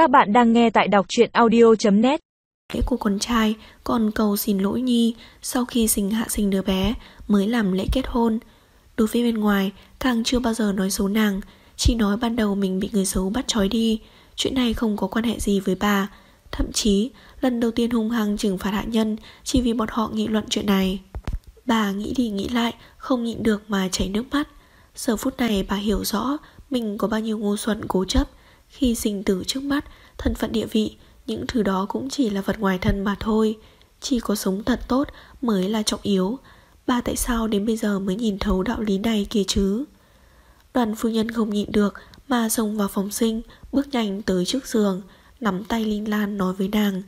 Các bạn đang nghe tại đọc truyện audio.net Lễ của con trai còn cầu xin lỗi Nhi sau khi sinh hạ sinh đứa bé mới làm lễ kết hôn. Đối với bên ngoài, càng chưa bao giờ nói xấu nàng, chỉ nói ban đầu mình bị người xấu bắt trói đi. Chuyện này không có quan hệ gì với bà. Thậm chí, lần đầu tiên hung hăng trừng phạt hạ nhân chỉ vì bọn họ nghị luận chuyện này. Bà nghĩ đi nghĩ lại, không nhịn được mà chảy nước mắt. Giờ phút này bà hiểu rõ mình có bao nhiêu ngu xuẩn cố chấp. Khi sinh tử trước mắt, thân phận địa vị, những thứ đó cũng chỉ là vật ngoài thân mà thôi. Chỉ có sống thật tốt mới là trọng yếu. Bà tại sao đến bây giờ mới nhìn thấu đạo lý này kia chứ? Đoàn phu nhân không nhịn được mà xông vào phòng sinh, bước nhanh tới trước giường, nắm tay Linh Lan nói với nàng.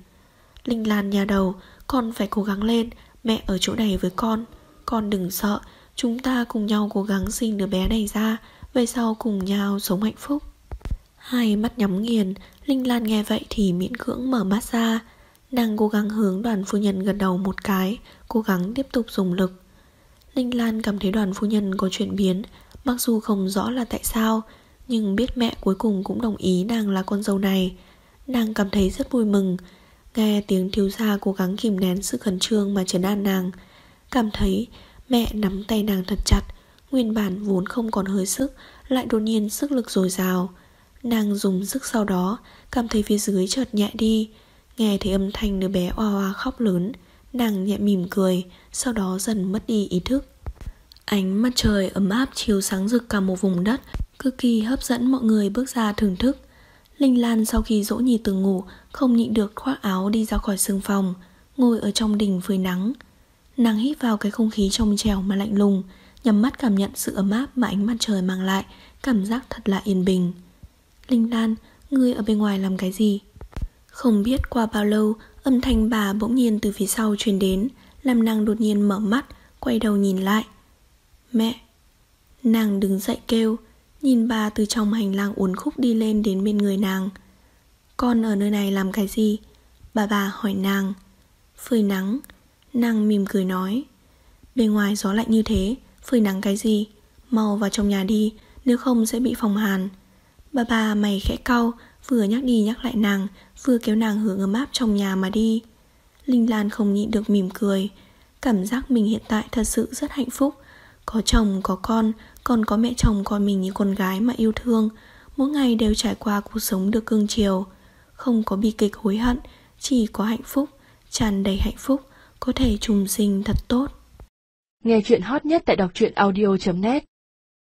Linh Lan nhà đầu, con phải cố gắng lên, mẹ ở chỗ này với con. Con đừng sợ, chúng ta cùng nhau cố gắng sinh đứa bé này ra, về sau cùng nhau sống hạnh phúc. Hai mắt nhắm nghiền, Linh Lan nghe vậy thì miễn cưỡng mở mắt ra. Nàng cố gắng hướng đoàn phu nhân gần đầu một cái, cố gắng tiếp tục dùng lực. Linh Lan cảm thấy đoàn phu nhân có chuyển biến, mặc dù không rõ là tại sao, nhưng biết mẹ cuối cùng cũng đồng ý nàng là con dâu này. Nàng cảm thấy rất vui mừng, nghe tiếng thiếu gia cố gắng kìm nén sự khẩn trương mà trấn an nàng. Cảm thấy mẹ nắm tay nàng thật chặt, nguyên bản vốn không còn hơi sức, lại đột nhiên sức lực dồi dào. Nàng dùng sức sau đó, cảm thấy phía dưới chợt nhẹ đi, nghe thấy âm thanh đứa bé oa oa khóc lớn, nàng nhẹ mỉm cười, sau đó dần mất đi ý thức. Ánh mặt trời ấm áp chiếu sáng rực cả một vùng đất, cực kỳ hấp dẫn mọi người bước ra thưởng thức. Linh Lan sau khi dỗ nhì từng ngủ, không nhịn được khoác áo đi ra khỏi sương phòng, ngồi ở trong đình phơi nắng. Nàng hít vào cái không khí trong trèo mà lạnh lùng, nhắm mắt cảm nhận sự ấm áp mà ánh mặt trời mang lại, cảm giác thật là yên bình. Linh Lan, ngươi ở bên ngoài làm cái gì? Không biết qua bao lâu, âm thanh bà bỗng nhiên từ phía sau truyền đến, làm nàng đột nhiên mở mắt, quay đầu nhìn lại. Mẹ! Nàng đứng dậy kêu, nhìn bà từ trong hành lang uốn khúc đi lên đến bên người nàng. Con ở nơi này làm cái gì? Bà bà hỏi nàng. Phơi nắng. Nàng mỉm cười nói. Bên ngoài gió lạnh như thế, phơi nắng cái gì? Mau vào trong nhà đi, nếu không sẽ bị phòng hàn. Bà bà mày khẽ cau, vừa nhắc đi nhắc lại nàng, vừa kéo nàng hướng ấm áp trong nhà mà đi. Linh Lan không nhịn được mỉm cười, cảm giác mình hiện tại thật sự rất hạnh phúc. Có chồng, có con, còn có mẹ chồng coi mình như con gái mà yêu thương. Mỗi ngày đều trải qua cuộc sống được cương chiều. Không có bi kịch hối hận, chỉ có hạnh phúc, tràn đầy hạnh phúc, có thể trùng sinh thật tốt. Nghe chuyện hot nhất tại đọc truyện audio.net